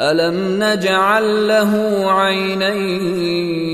ألم نجعل له عينين؟